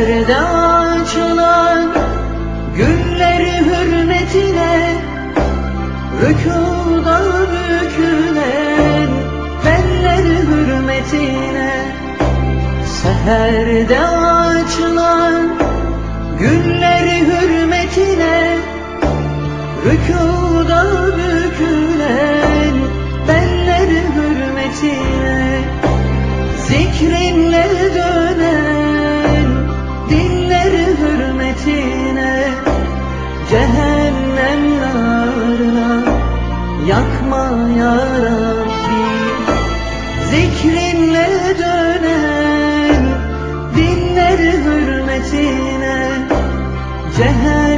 Seherde açılan Gülleri hürmetine Rükuda bükülen Belleri hürmetine. Seherde açılan Gülleri hürmetine Rükuda bükülen Belleri hürmetine. Zikrinle dönen Cehennem narına Yakma ya Rabbi Zikrinle dönen Dinleri hürmetine. Cehennem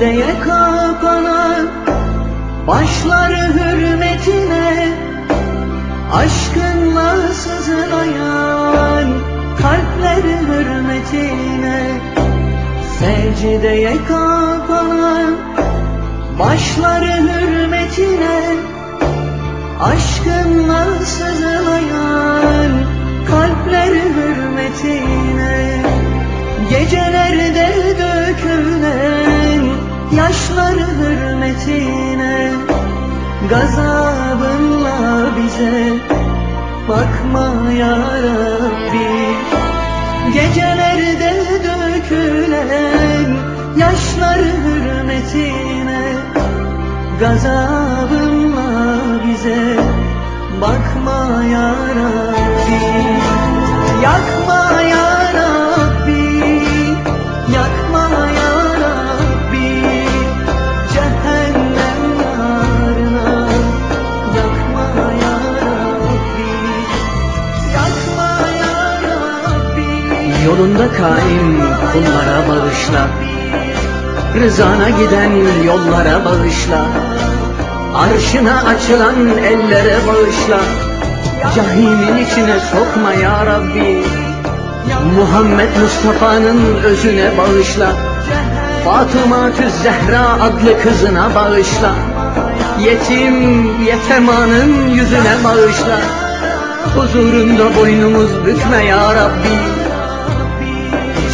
Secdeye kapanan Başları hürmetine Aşkınla sızlayan Kalpleri hürmetine. Secdeye kapanan Başları hürmetine Aşkınla sızlayan Gazabınla bize bakma ya Rabbi. Gecelerde dökülen yaşları hürmetine Gazabınla bize bakma ya Rabbi. Yakma Yolunda kaim kullara bağışla. Rızana giden yollara bağışla. Arşına açılan ellere bağışla. Cahimin içine sokma ya Rabbi. Muhammed Mustafa'nın özüne bağışla. Fatıma Zehra adlı kızına bağışla. Yetim yetemanın yüzüne bağışla. Huzurunda boynumuz bükme ya Rabbi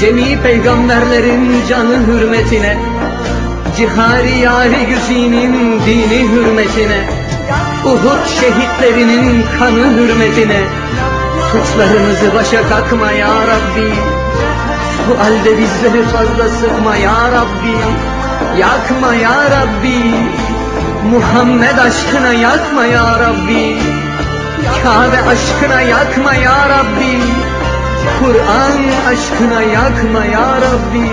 Cemi peygamberlerin canı hürmetine Cihari yari güzinin dini hürmetine Uhud şehitlerinin kanı hürmetine Suçlarımızı başa kakma ya Rabbi. Bu halde bizleri fazla sıkma ya Rabbi. Yakma ya Rabbi. Muhammed aşkına yakma ya Rabbi. Kabe aşkına yakma ya Rabbi Kur'an aşkına yakma ya Rabbi